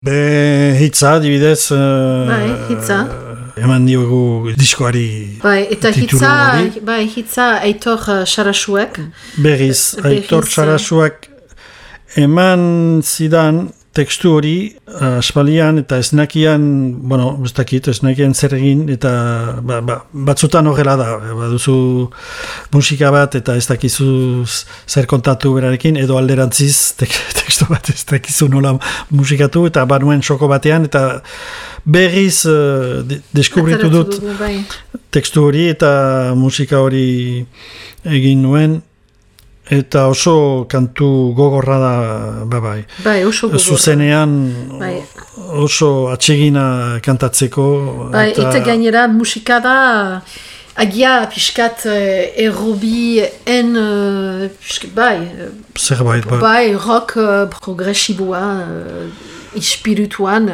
Be hitza, dibidez... Uh, bai, hitza. Eman diogu diskoari bai, eta hitza, bai, hitza Aitor Sarasuek. Berriz, Aitor Sarasuek eman zidan tekstu hori uh, aspalian eta esnakian, bueno, ez dakit, esnakian zer egin, eta ba, ba, batzutan horrela da, baduzu musika bat eta ez dakizu zer kontatu berarekin, edo alderantziz tek, tekstu bat ez dakizu nola musikatu, eta banuen soko batean, eta berriz uh, deskubritu dut bai. tekstu hori eta musika hori egin nuen, Eta oso kantu gogorra da, ba bai. Bai, oso gogorra. Zuzenean bai. oso atsegina kantatzeko. Bai, eta, eta gainera musika da, agia piskat eh, errobi en, uh, bai. Zerbait, bai. Bai, rock uh, progresiboa, espirituan.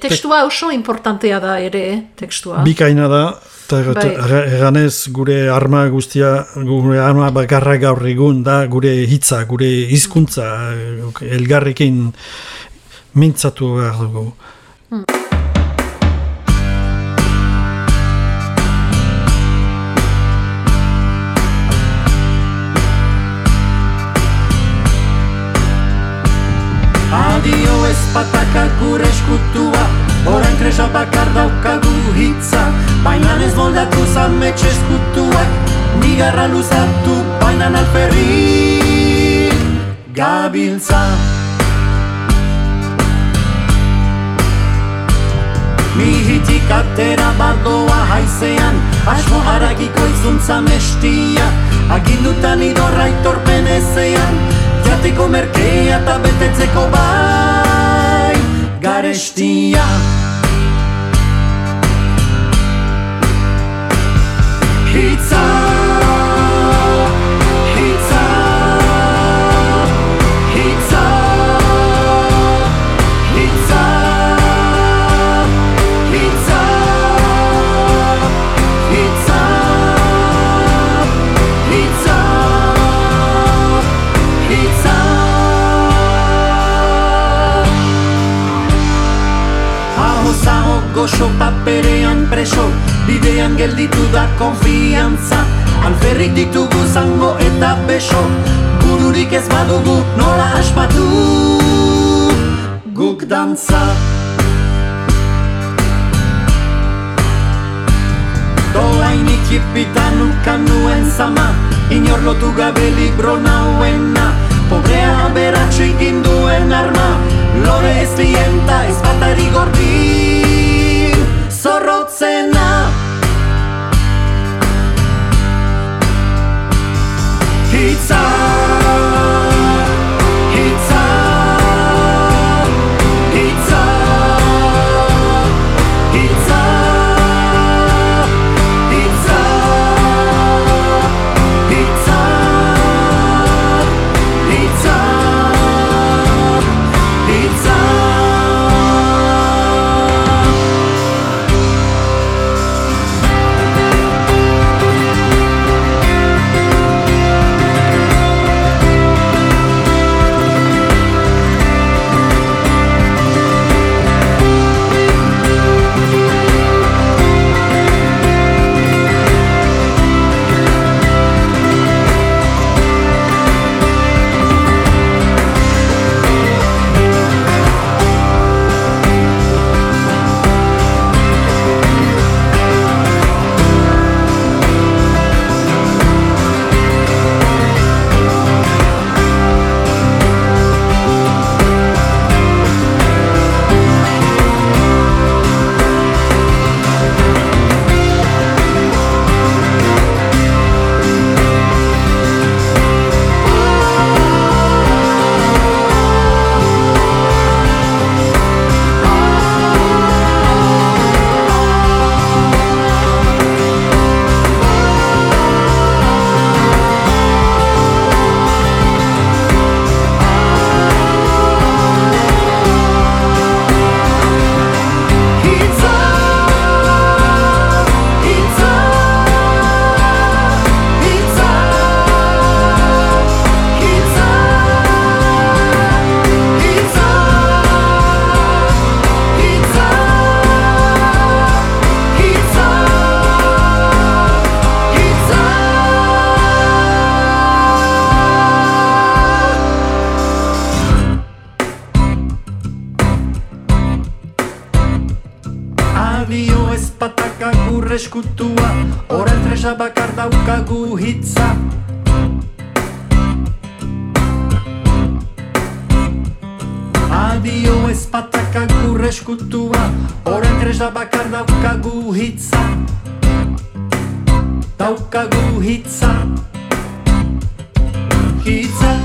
Tekstua oso importantea da ere, tekstua. Bikaina da, Eta eganez gure arma guztia, gure arma bakarra gaur egun da gure hitza, gure hizkuntza elgarrekin mintzatu behar dugu. Pataka gure eskutua Horain kresa bakar daukagu hitza Baina ez moldatu zametxe eskutuak Nigarra luzatu baina alperri Gabiltza. Mihitik atera bardoa haizean Asmo haragiko izuntza mestia Agindutan idorra itorpen ezean Jateko merkea eta betetzeko bai Garestia Pizza goxo paperean preso Bidean gelditu da konfiantza. Alferrik ditugu zango eta beso Bururik ez badugu nola aspatu. Guk dantza. Doainik jipitan ukan nuen zama Inor lotu gabe libro nauena. Pobrea beratxik induen arma Lore ez lienta ez batari gordi eskutua Horen tresa bakar daukagu hitza. Adio ez patakak eskutua Horen tresa bakar daukagu hitza. Daukagu hitza. Hitza